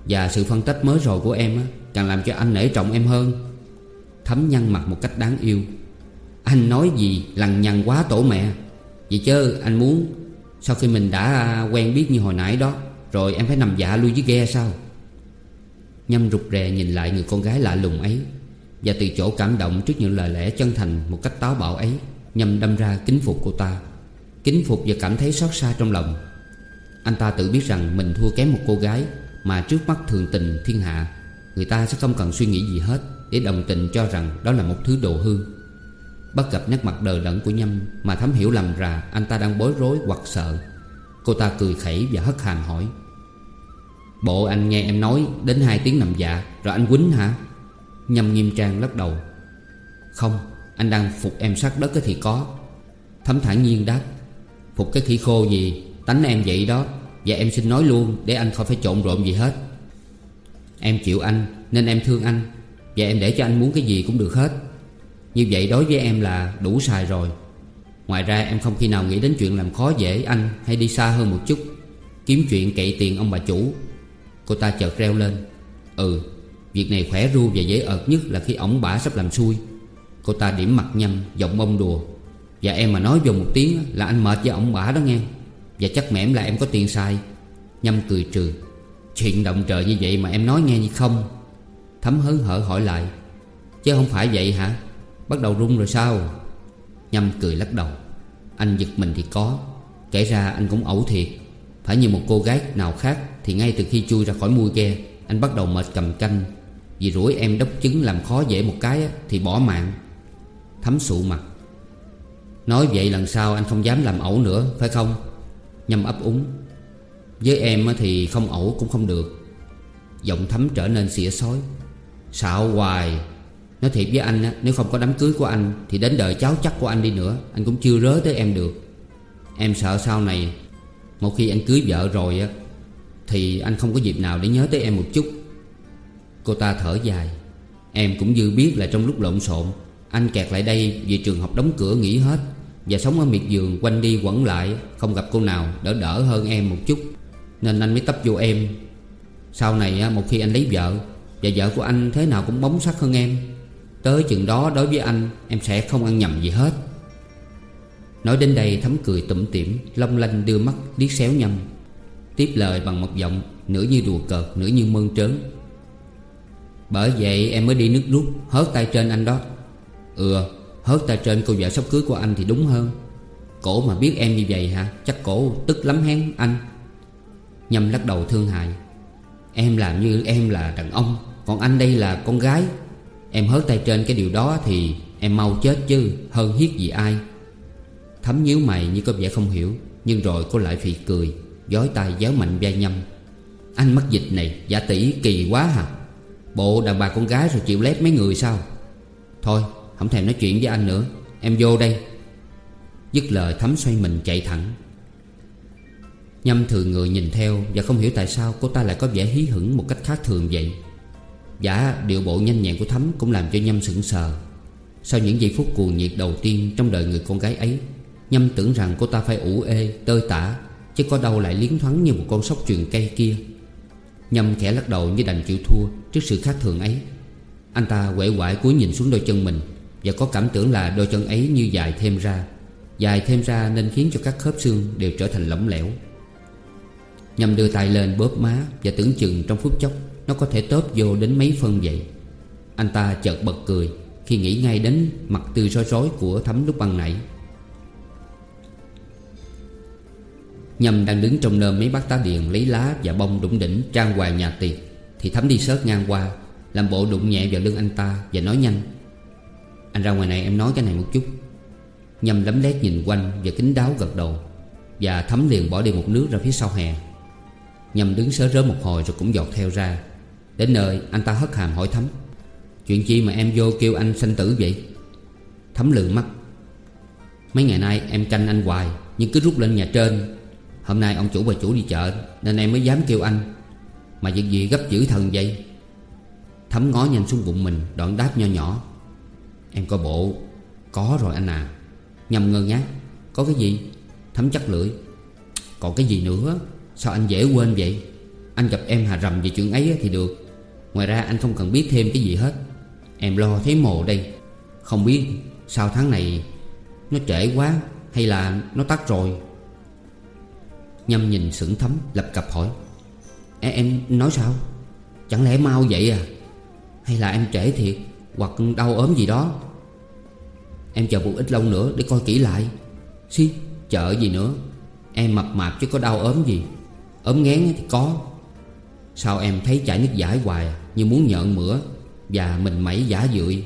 A: Và sự phân tích mới rồi của em Càng làm cho anh nể trọng em hơn. Thấm nhăn mặt một cách đáng yêu. Anh nói gì, lằng nhằng quá tổ mẹ. Vậy chứ anh muốn, Sau khi mình đã quen biết như hồi nãy đó, Rồi em phải nằm dạ lui với ghe sao? Nhâm rụt rè nhìn lại người con gái lạ lùng ấy. Và từ chỗ cảm động trước những lời lẽ chân thành Một cách táo bạo ấy, Nhâm đâm ra kính phục cô ta. Kính phục và cảm thấy xót xa trong lòng. Anh ta tự biết rằng mình thua kém một cô gái Mà trước mắt thường tình thiên hạ. Người ta sẽ không cần suy nghĩ gì hết Để đồng tình cho rằng đó là một thứ đồ hư. Bắt gặp nét mặt đờ đẫn của Nhâm Mà thấm hiểu lầm ra, anh ta đang bối rối hoặc sợ. Cô ta cười khẩy và hất hàm hỏi, Bộ anh nghe em nói đến hai tiếng nằm dạ Rồi anh quýnh hả? Nhâm nghiêm trang lắc đầu, Không, anh đang phục em sát đất thì có. Thấm thản nhiên đáp, Phục cái khỉ khô gì Tánh em vậy đó, Và em xin nói luôn, Để anh không phải trộn rộn gì hết. Em chịu anh, Nên em thương anh, Và em để cho anh muốn cái gì cũng được hết. Như vậy đối với em là đủ xài rồi. Ngoài ra, em không khi nào nghĩ đến chuyện làm khó dễ anh Hay đi xa hơn một chút, Kiếm chuyện cậy tiền ông bà chủ. Cô ta chợt reo lên. Ừ Việc này khỏe ru và dễ ợt nhất là khi ổng bả sắp làm xui. Cô ta điểm mặt nhầm Giọng bông đùa. Và em mà nói vô một tiếng là anh mệt với ổng bả đó nghe. Và chắc mẻm là em có tiền sai Nhâm cười trừ. Chuyện động trời như vậy mà em nói nghe như không. Thấm hớn hở hỏi lại. Chứ không phải vậy hả? Bắt đầu run rồi sao? Nhâm cười lắc đầu. Anh giật mình thì có. Kể ra anh cũng ẩu thiệt. Phải như một cô gái nào khác Thì ngay từ khi chui ra khỏi mui ghe, Anh bắt đầu mệt cầm canh. Vì rủi em đốc chứng làm khó dễ một cái Thì bỏ mạng. Thấm sụ mặt. Nói vậy lần sau anh không dám làm ẩu nữa, Phải không? Nhâm ấp úng. Với em thì không ẩu cũng không được. Giọng thấm trở nên xỉa sói Xạo hoài. Nói thiệt với anh Nếu không có đám cưới của anh Thì đến đời cháu chắc của anh đi nữa. Anh cũng chưa rớ tới em được. Em sợ sau này, Một khi anh cưới vợ rồi á, Thì anh không có dịp nào để nhớ tới em một chút. Cô ta thở dài. Em cũng dư biết là trong lúc lộn xộn, Anh kẹt lại đây vì trường học đóng cửa nghỉ hết. Và sống ở miệt vườn quanh đi quẩn lại, Không gặp cô nào đỡ đỡ hơn em một chút. Nên anh mới tấp vô em. Sau này một khi anh lấy vợ, Và vợ của anh thế nào cũng bóng sắc hơn em. Tới chừng đó đối với anh, Em sẽ không ăn nhầm gì hết. Nói đến đây, thấm cười tủm tỉm, Long lanh đưa mắt, liếc xéo nhầm. Tiếp lời bằng một giọng Nửa như đùa cợt nửa như mơn trớn. Bởi vậy em mới đi nước rút, Hớt tay trên anh đó. Ừ hớt tay trên cô vợ sắp cưới của anh thì đúng hơn. Cổ mà biết em như vậy hả? Chắc cổ tức lắm hén, anh. Nhâm lắc đầu thương hại. Em làm như em là đàn ông, Còn anh đây là con gái. Em hớt tay trên cái điều đó thì Em mau chết chứ, hơn hiết gì ai. Thấm nhíu mày như có vẻ không hiểu, Nhưng rồi cô lại phì cười, Giói tay giáo mạnh vai nhâm. Anh mắc dịch này, giả tỷ kỳ quá hả? Bộ đàn bà con gái rồi chịu lép mấy người sao? Thôi không thèm nói chuyện với anh nữa. Em vô đây. Dứt lời thấm xoay mình chạy thẳng. Nhâm thường người nhìn theo Và không hiểu tại sao cô ta lại có vẻ hí hửng một cách khác thường vậy. Giả điệu bộ nhanh nhẹn của Thấm Cũng làm cho Nhâm sững sờ. Sau những giây phút cuồng nhiệt đầu tiên Trong đời người con gái ấy Nhâm tưởng rằng cô ta phải ủ ê, tơi tả Chứ có đâu lại liến thoáng như một con sóc truyền cây kia. Nhâm khẽ lắc đầu như đành chịu thua Trước sự khác thường ấy. Anh ta quể quải cúi nhìn xuống đôi chân mình. Và có cảm tưởng là đôi chân ấy như dài thêm ra. Dài thêm ra nên khiến cho các khớp xương đều trở thành lỏng lẻo. Nhâm đưa tay lên bóp má Và tưởng chừng trong phút chốc, Nó có thể tớp vô đến mấy phân vậy. Anh ta chợt bật cười Khi nghĩ ngay đến mặt tươi rối rối của thấm lúc ban nãy. Nhâm đang đứng trong nơm mấy bát tá điện Lấy lá và bông đụng đỉnh trang hoàng nhà tiệc, Thì thấm đi sớt ngang qua, Làm bộ đụng nhẹ vào lưng anh ta Và nói nhanh. Anh ra ngoài này em nói cái này một chút. Nhâm lấm lét nhìn quanh và kính đáo gật đầu Và thấm liền bỏ đi một nước ra phía sau hè. Nhâm đứng sớ rớ một hồi rồi cũng dọt theo ra. Đến nơi, anh ta hất hàm hỏi thấm. Chuyện chi mà em vô kêu anh sanh tử vậy? Thấm lừ mắt. Mấy ngày nay em canh anh hoài, Nhưng cứ rút lên nhà trên. Hôm nay ông chủ bà chủ đi chợ, Nên em mới dám kêu anh. Mà việc gì gấp dữ thần vậy? Thấm ngó nhanh xuống bụng mình, Đoạn đáp nho nhỏ. Em coi bộ. Có rồi anh à. Nhầm ngơ ngác. Có cái gì? Thấm chắc lưỡi. Còn cái gì nữa? Sao anh dễ quên vậy? Anh gặp em hà rầm về chuyện ấy thì được. Ngoài ra anh không cần biết thêm cái gì hết. Em lo thấy mồ đây. Không biết sao tháng này Nó trễ quá Hay là nó tắt rồi. Nhâm nhìn sững thấm lập cập hỏi. E, Em nói sao? Chẳng lẽ mau vậy à? Hay là em trễ thiệt? Hoặc đau ốm gì đó? Em chờ một ít lâu nữa để coi kỹ lại. Xí chợ gì nữa? Em mập mạp chứ có đau ốm gì. Ốm ngén thì có. Sao em thấy chảy nước giải hoài Như muốn nhợn mửa Và mình mẩy giả dưỡi,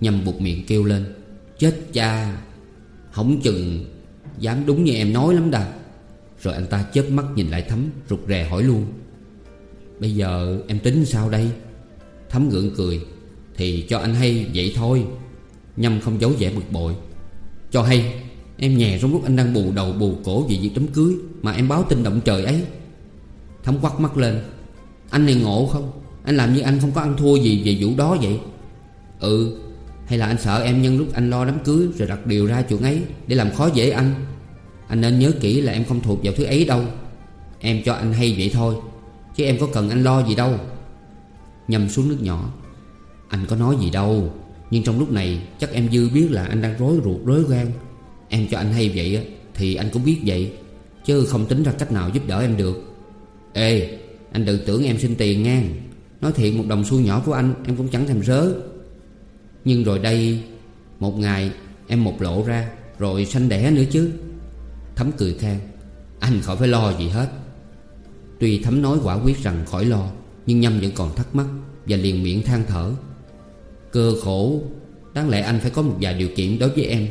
A: Nhâm buộc miệng kêu lên Chết cha Không chừng Dám đúng như em nói lắm đà. Rồi anh ta chớp mắt nhìn lại Thấm Rụt rè hỏi luôn Bây giờ em tính sao đây? Thấm gượng cười Thì cho anh hay vậy thôi. Nhâm không giấu vẻ bực bội. Cho hay, Em nhè trong lúc anh đang bù đầu bù cổ vì việc đám cưới Mà em báo tin động trời ấy. Thấm quắt mắt lên. Anh này ngộ không? Anh làm như anh không có ăn thua gì về vụ đó vậy? Ừ Hay là anh sợ em nhân lúc anh lo đám cưới Rồi đặt điều ra chuyện ấy Để làm khó dễ anh? Anh nên nhớ kỹ là em không thuộc vào thứ ấy đâu. Em cho anh hay vậy thôi, Chứ em có cần anh lo gì đâu. Nhâm xuống nước nhỏ. Anh có nói gì đâu. Nhưng trong lúc này, chắc em dư biết là anh đang rối ruột, rối gan. Em cho anh hay vậy Thì anh cũng biết vậy. Chứ không tính ra cách nào giúp đỡ em được. Ê, Anh đừng tưởng em xin tiền ngang Nói thiệt, một đồng xu nhỏ của anh, Em cũng chẳng thèm rớ. Nhưng rồi đây, Một ngày, em một lộ ra, Rồi sanh đẻ nữa chứ. Thấm cười khan, Anh khỏi phải lo gì hết. Tuy Thấm nói quả quyết rằng khỏi lo, Nhưng Nhâm vẫn còn thắc mắc Và liền miệng than thở. Cơ khổ. Đáng lẽ anh phải có một vài điều kiện đối với em.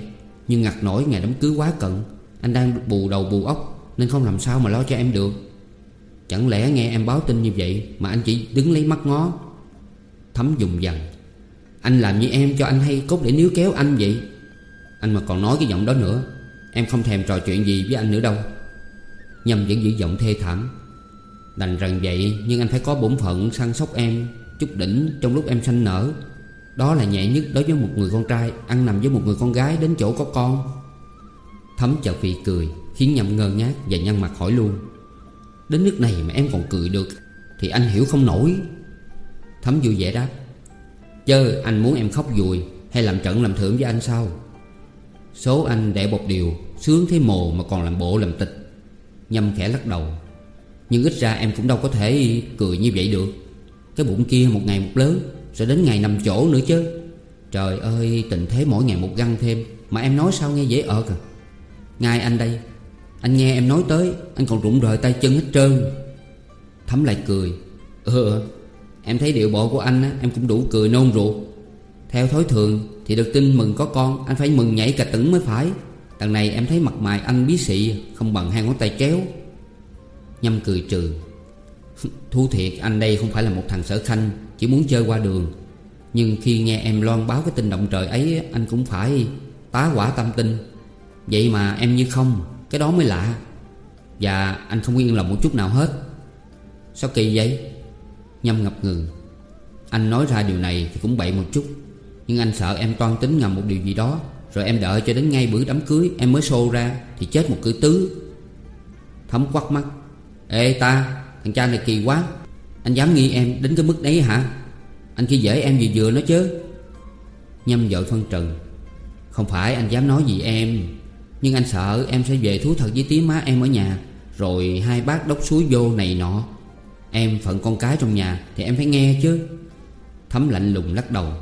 A: Nhưng ngặt nổi ngày đám cưới quá cận, Anh đang bù đầu bù óc, Nên không làm sao mà lo cho em được. Chẳng lẽ nghe em báo tin như vậy Mà anh chỉ đứng lấy mắt ngó? Thấm dùng dằn. Anh làm như em cho anh hay cốt để níu kéo anh vậy? Anh mà còn nói cái giọng đó nữa, Em không thèm trò chuyện gì với anh nữa đâu. Nhâm vẫn giữ giọng thê thảm. Đành rằng vậy, Nhưng anh phải có bổn phận săn sóc em, Chút đỉnh trong lúc em sanh nở. Đó là nhẹ nhất đối với một người con trai, Ăn nằm với một người con gái đến chỗ có con. Thấm chợt vì cười, Khiến Nhậm ngơ ngác và nhăn mặt hỏi luôn. Đến nước này mà em còn cười được, Thì anh hiểu không nổi. Thấm vui vẻ đáp. Chơ anh muốn em khóc vui Hay làm trận làm thưởng với anh sao? Số anh đẻ bột điều, Sướng thế mồ mà còn làm bộ làm tịch. Nhâm khẽ lắc đầu. Nhưng ít ra em cũng đâu có thể cười như vậy được. Cái bụng kia một ngày một lớn sẽ đến ngày nằm chỗ nữa chứ. Trời ơi tình thế mỗi ngày một găng thêm. Mà em nói sao nghe dễ ợt à? Ngay anh đây. Anh nghe em nói tới Anh còn rụng rời tay chân hết trơn. Thấm lại cười. Ừ, ừ Em thấy điệu bộ của anh á, em cũng đủ cười nôn ruột. Theo thói thường Thì được tin mừng có con Anh phải mừng nhảy cả tửng mới phải. Đằng này em thấy mặt mày anh bí xị Không bằng hai ngón tay kéo. Nhâm cười trừ. Thú thiệt anh đây không phải là một thằng sở khanh. Chỉ muốn chơi qua đường. Nhưng khi nghe em loan báo cái tin động trời ấy, Anh cũng phải tá quả tâm tin. Vậy mà em như không, Cái đó mới lạ. Và anh không yên lòng một chút nào hết. Sao kỳ vậy? Nhâm ngập ngừng Anh nói ra điều này thì cũng bậy một chút. Nhưng anh sợ em toan tính ngầm một điều gì đó, Rồi em đợi cho đến ngay bữa đám cưới, Em mới xô ra Thì chết một cử tứ. Thấm quắc mắt. Ê ta, Thằng cha này kỳ quá. Anh dám nghi em đến cái mức đấy hả? Anh khi dễ em vừa vừa nó chứ. Nhâm dội phân trần. Không phải anh dám nói gì em, Nhưng anh sợ em sẽ về thú thật với tí má em ở nhà, Rồi hai bác đốc suối vô này nọ. Em phận con cái trong nhà Thì em phải nghe chứ. Thấm lạnh lùng lắc đầu.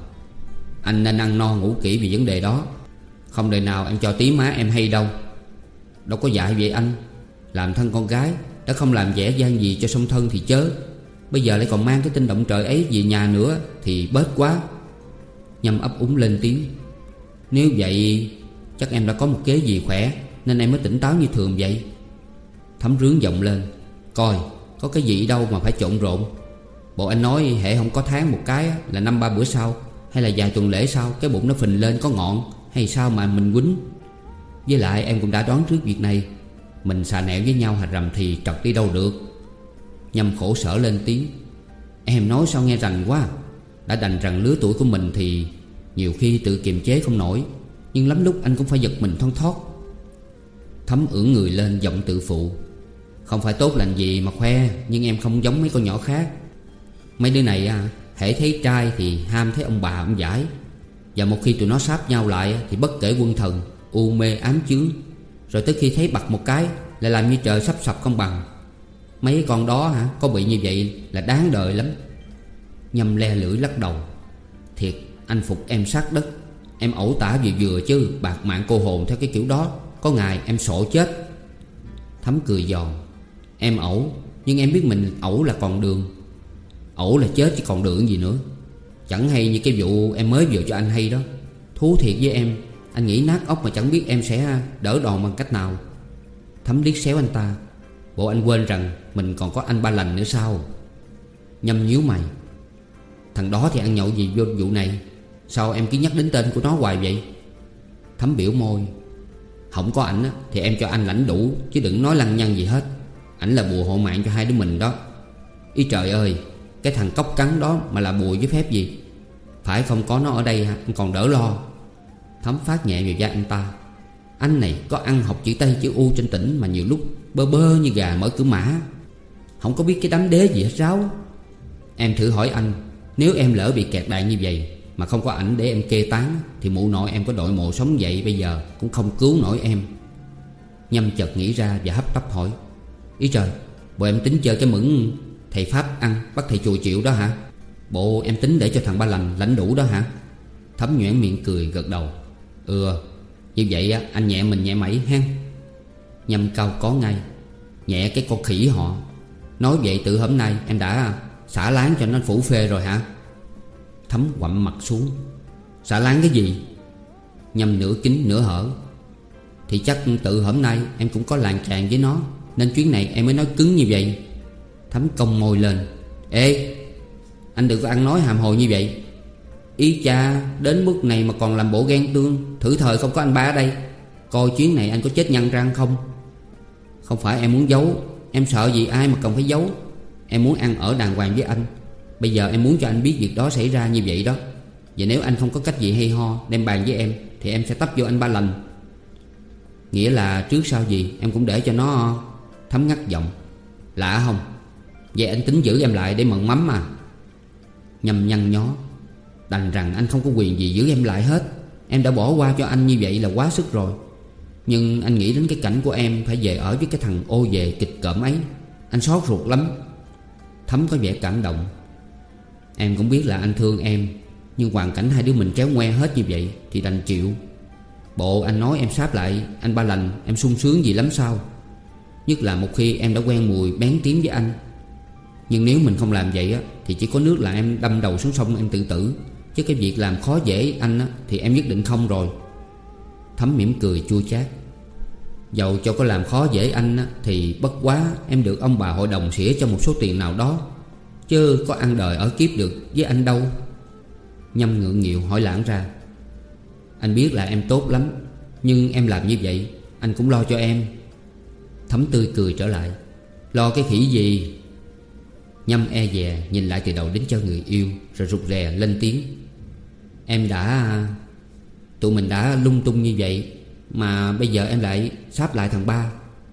A: Anh nên ăn no ngủ kỹ vì vấn đề đó. Không đời nào em cho tí má em hay đâu. Đâu có dạy vậy anh. Làm thân con gái, Đã không làm vẻ gian gì cho song thân thì chớ. Bây giờ lại còn mang cái tin động trời ấy về nhà nữa Thì bớt quá. Nhâm ấp úng lên tiếng. Nếu vậy, Chắc em đã có một kế gì khỏe, Nên em mới tỉnh táo như thường vậy. Thấm rướng giọng lên. Coi, có cái gì đâu mà phải trộn rộn. Bộ anh nói hệ không có tháng một cái Là năm ba bữa sau, Hay là vài tuần lễ sau, Cái bụng nó phình lên có ngọn, Hay sao mà mình quýnh. Với lại em cũng đã đoán trước việc này. Mình xà nẹo với nhau hạt rầm thì trật đi đâu được. Nhâm khổ sở lên tiếng. Em nói sao nghe rành quá. Đã đành rằng lứa tuổi của mình thì Nhiều khi tự kiềm chế không nổi, Nhưng lắm lúc anh cũng phải giật mình thon thót. Thấm ưỡn người lên giọng tự phụ. Không phải tốt lành gì mà khoe, Nhưng em không giống mấy con nhỏ khác. Mấy đứa này à Hễ thấy trai thì ham thấy ông bà, ông giải. Và một khi tụi nó sáp nhau lại Thì bất kể quân thần, U mê ám chướng. Rồi tới khi thấy bật một cái Lại làm như trời sắp sập không bằng. Mấy con đó hả? Có bị như vậy là đáng đời lắm. Nhâm le lưỡi lắc đầu. Thiệt, anh phục em sát đất. Em ẩu tả vừa vừa chứ, Bạc mạng cô hồn theo cái kiểu đó. Có ngày em sổ chết. Thấm cười giòn. Em ẩu, Nhưng em biết mình ẩu là còn đường. Ẩu là chết chứ còn đường gì nữa. Chẳng hay như cái vụ em mới vừa cho anh hay đó. Thú thiệt với em, Anh nghĩ nát ốc mà chẳng biết em sẽ đỡ đòn bằng cách nào. Thấm liếc xéo anh ta. Bộ anh quên rằng Mình còn có anh ba lành nữa sao? Nhâm nhíu mày. Thằng đó thì ăn nhậu gì vô vụ này. Sao em cứ nhắc đến tên của nó hoài vậy? Thấm biểu môi. Không có ảnh thì em cho anh lãnh đủ, Chứ đừng nói lăng nhăng gì hết. Ảnh là bùa hộ mạng cho hai đứa mình đó. Ý trời ơi, Cái thằng cốc cắn đó mà là bùa với phép gì? Phải không có nó ở đây Anh còn đỡ lo. Thấm phát nhẹ vào da anh ta. Anh này có ăn học chữ Tây, chữ U trên tỉnh Mà nhiều lúc bơ bơ như gà mở cửa mã. Không có biết cái đám đế gì hết, ráo. Em thử hỏi anh, Nếu em lỡ bị kẹt đạn như vậy Mà không có ảnh để em kê tán, Thì mụ nội em có đội mộ sống dậy bây giờ Cũng không cứu nổi em. Nhâm chợt nghĩ ra và hấp tấp hỏi, Ý trời, Bộ em tính chơi cái mững Thầy Pháp ăn bắt thầy chùa chịu đó hả? Bộ em tính để cho thằng ba lành lãnh đủ đó hả? Thấm nhoẻn miệng cười gật đầu Ừ như vậy á, anh nhẹ mình nhẹ mẩy ha. Nhâm cao có ngay, Nhẹ cái con khỉ họ. Nói vậy từ hôm nay em đã xả láng cho nó phủ phê rồi hả? Thấm quặm mặt xuống. Xả láng cái gì? Nhâm nửa kính nửa hở. Thì chắc tự hôm nay em cũng có làng tràn với nó, Nên chuyến này em mới nói cứng như vậy. Thấm cong môi lên. Ê, Anh đừng có ăn nói hàm hồ như vậy. Ý cha, đến mức này mà còn làm bộ ghen tương. Thử thời không có anh ba ở đây. Coi chuyến này anh có chết nhăn răng không? Không phải em muốn giấu. Em sợ gì ai mà cần phải giấu. Em muốn ăn ở đàng hoàng với anh. Bây giờ em muốn cho anh biết việc đó xảy ra như vậy đó. Và nếu anh không có cách gì hay ho Đem bàn với em, Thì em sẽ tấp vô anh ba lành Nghĩa là trước sau gì, Em cũng để cho nó ờ, thấm ngắt giọng. Lạ không? Vậy anh tính giữ em lại để mận mắm mà. Nhầm nhăn nhó. Đành rằng anh không có quyền gì giữ em lại hết. Em đã bỏ qua cho anh như vậy là quá sức rồi. Nhưng anh nghĩ đến cái cảnh của em Phải về ở với cái thằng ô về kịch cỡm ấy. Anh xót ruột lắm. Thấm có vẻ cảm động. Em cũng biết là anh thương em, Nhưng hoàn cảnh hai đứa mình kéo ngoe hết như vậy Thì đành chịu. Bộ anh nói em sáp lại, Anh ba lành, em sung sướng gì lắm sao? Nhất là một khi em đã quen mùi bén tiếng với anh. Nhưng nếu mình không làm vậy á, Thì chỉ có nước là em đâm đầu xuống sông em tự tử. Chứ cái việc làm khó dễ anh á Thì em nhất định không rồi. Thấm mỉm cười chua chát. Dầu cho có làm khó dễ anh á, Thì bất quá em được ông bà hội đồng xỉa cho một số tiền nào đó. Chứ có ăn đời ở kiếp được với anh đâu. Nhâm ngượng nghịu hỏi lãng ra. Anh biết là em tốt lắm Nhưng em làm như vậy Anh cũng lo cho em. Thấm tươi cười trở lại. Lo cái khỉ gì? Nhâm e dè nhìn lại từ đầu đến chân người yêu Rồi rụt rè lên tiếng. Em đã, Tụi mình đã lung tung như vậy Mà bây giờ em lại sáp lại thằng ba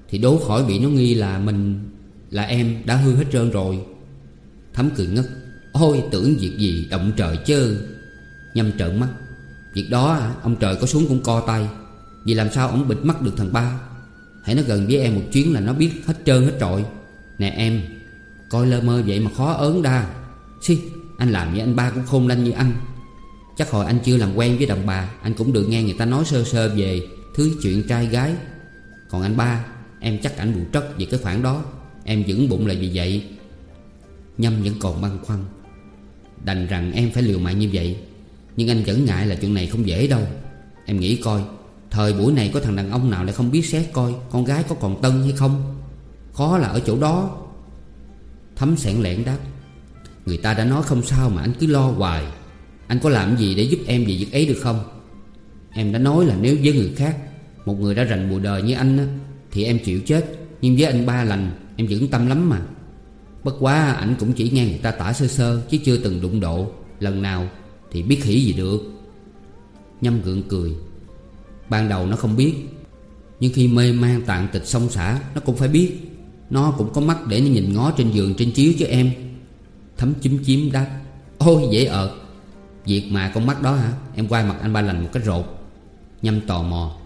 A: Thì đố khỏi bị nó nghi là mình, Là em đã hư hết trơn rồi. Thấm cười ngất. Ôi, tưởng việc gì động trời chứ Nhâm trợn mắt. Việc đó à, ông trời có xuống cũng co tay. Vì làm sao ông bịt mắt được thằng ba? Hãy nó gần với em một chuyến là nó biết hết trơn hết trọi. Nè em, Coi lơ mơ vậy mà khó ớn đa. Xì, anh làm như anh ba cũng khôn lanh như anh. Chắc hồi anh chưa làm quen với đàn bà, Anh cũng được nghe người ta nói sơ sơ về Thứ chuyện trai gái. Còn anh ba, Em chắc ảnh buồn trất về cái khoản đó. Em vững bụng là vì vậy. Nhâm vẫn còn băn khoăn. Đành rằng em phải liều mạng như vậy. Nhưng anh vẫn ngại là chuyện này không dễ đâu. Em nghĩ coi, Thời buổi này có thằng đàn ông nào lại không biết xét coi Con gái có còn tân hay không? Khó là ở chỗ đó. Thấm sẻn lẻn đáp. Người ta đã nói không sao mà anh cứ lo hoài. Anh có làm gì để giúp em về việc ấy được không? Em đã nói là nếu với người khác Một người đã rành mùa đời như anh á, Thì em chịu chết. Nhưng với anh ba lành Em vững tâm lắm mà. Bất quá ảnh cũng chỉ nghe người ta tả sơ sơ Chứ chưa từng đụng độ. Lần nào thì biết khỉ gì được. Nhâm gượng cười. Ban đầu nó không biết Nhưng khi mê man tạng tịch song xả Nó cũng phải biết. Nó cũng có mắt để nó nhìn ngó trên giường trên chiếu cho em. Thấm chím chím đáp Ôi dễ ợt. Việc mà con mắt đó hả? Em quay mặt anh ba lành một cách rột Nhâm tò mò.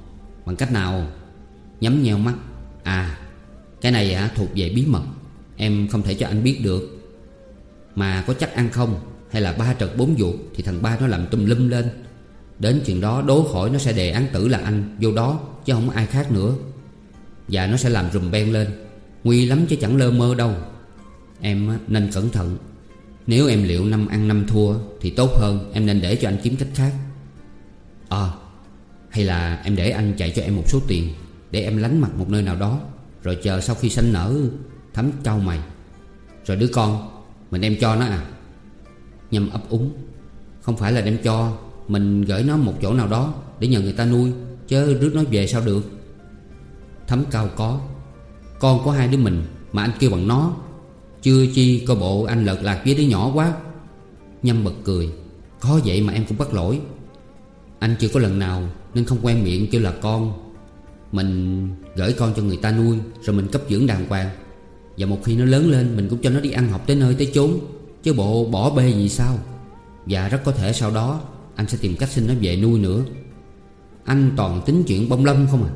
A: Bằng cách nào? Nhắm nheo mắt. À Cái này hả? Thuộc về bí mật. Em không thể cho anh biết được. Mà có chắc ăn không? Hay là ba trật bốn vuột Thì thằng ba nó làm tùm lum lên. Đến chuyện đó đố khỏi nó sẽ đề án tử là anh. Vô đó, chứ không ai khác nữa. Và nó sẽ làm rùm beng lên. Nguy lắm chứ chẳng lơ mơ đâu. Em nên cẩn thận. Nếu em liệu năm ăn năm thua Thì tốt hơn, em nên để cho anh kiếm cách khác. Ờ Hay là em để anh chạy cho em một số tiền Để em lánh mặt một nơi nào đó, Rồi chờ sau khi sanh nở thắm trao mày. Rồi đứa con, Mình đem cho nó à? Nhâm ấp úng. Không phải là đem cho, Mình gửi nó một chỗ nào đó Để nhờ người ta nuôi, Chứ rước nó về sao được? Thấm cao có. Con có hai đứa mình Mà anh kêu bằng nó chưa chi coi bộ anh lợt lạc với đứa nhỏ quá. Nhâm bật cười. Có vậy mà em cũng bắt lỗi. Anh chưa có lần nào Nên không quen miệng kêu là con. Mình gửi con cho người ta nuôi, Rồi mình cấp dưỡng đàng hoàng. Và một khi nó lớn lên, Mình cũng cho nó đi ăn học tới nơi tới chốn. Chứ bộ bỏ bê gì sao? Và rất có thể sau đó, Anh sẽ tìm cách xin nó về nuôi nữa. Anh toàn tính chuyện bông lâm không à?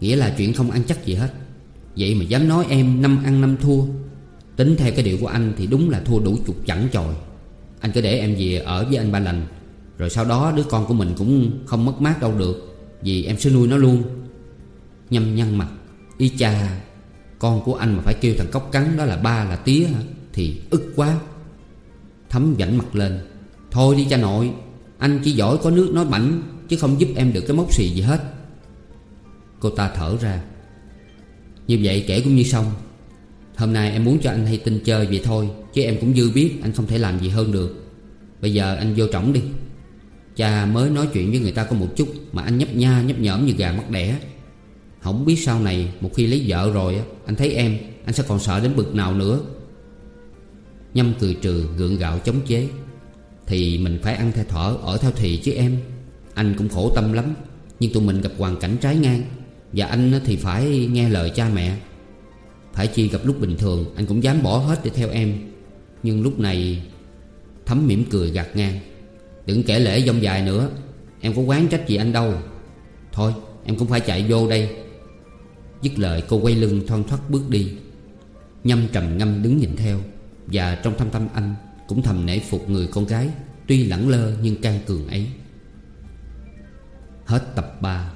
A: Nghĩa là chuyện không ăn chắc gì hết. Vậy mà dám nói em năm ăn năm thua Tính theo cái điệu của anh Thì đúng là thua đủ chục chẳng chồi. Anh cứ để em về ở với anh ba lành, Rồi sau đó đứa con của mình cũng không mất mát đâu được, Vì em sẽ nuôi nó luôn. Nhâm nhăn mặt Y cha, Con của anh mà phải kêu thằng cốc cắn đó là ba là tía Thì ức quá. Thấm vảnh mặt lên, Thôi đi cha nội, Anh chỉ giỏi có nước nói bảnh, Chứ không giúp em được cái mốc xì gì hết. Cô ta thở ra, Như vậy kể cũng như xong. Hôm nay em muốn cho anh hay tin chơi vậy thôi, Chứ em cũng dư biết anh không thể làm gì hơn được. Bây giờ anh vô trỏng đi. Cha mới nói chuyện với người ta có một chút Mà anh nhấp nha nhấp nhởm như gà mắc đẻ. Không biết sau này, Một khi lấy vợ rồi Anh thấy em, Anh sẽ còn sợ đến bực nào nữa. Nhâm cười trừ gượng gạo chống chế. Thì mình phải ăn theo thở, Ở theo thì chứ em. Anh cũng khổ tâm lắm, Nhưng tụi mình gặp hoàn cảnh trái ngang. Và anh thì phải nghe lời cha mẹ. Phải chi gặp lúc bình thường, Anh cũng dám bỏ hết để theo em. Nhưng lúc này, Thấm mỉm cười gạt ngang. Đừng kể lễ dông dài nữa, Em có quán trách gì anh đâu. Thôi, em cũng phải chạy vô đây. Dứt lời, cô quay lưng thoăn thoắt bước đi. Nhâm trầm ngâm đứng nhìn theo, Và trong thâm tâm anh Cũng thầm nể phục người con gái, Tuy lẳng lơ nhưng can cường ấy. Hết tập 3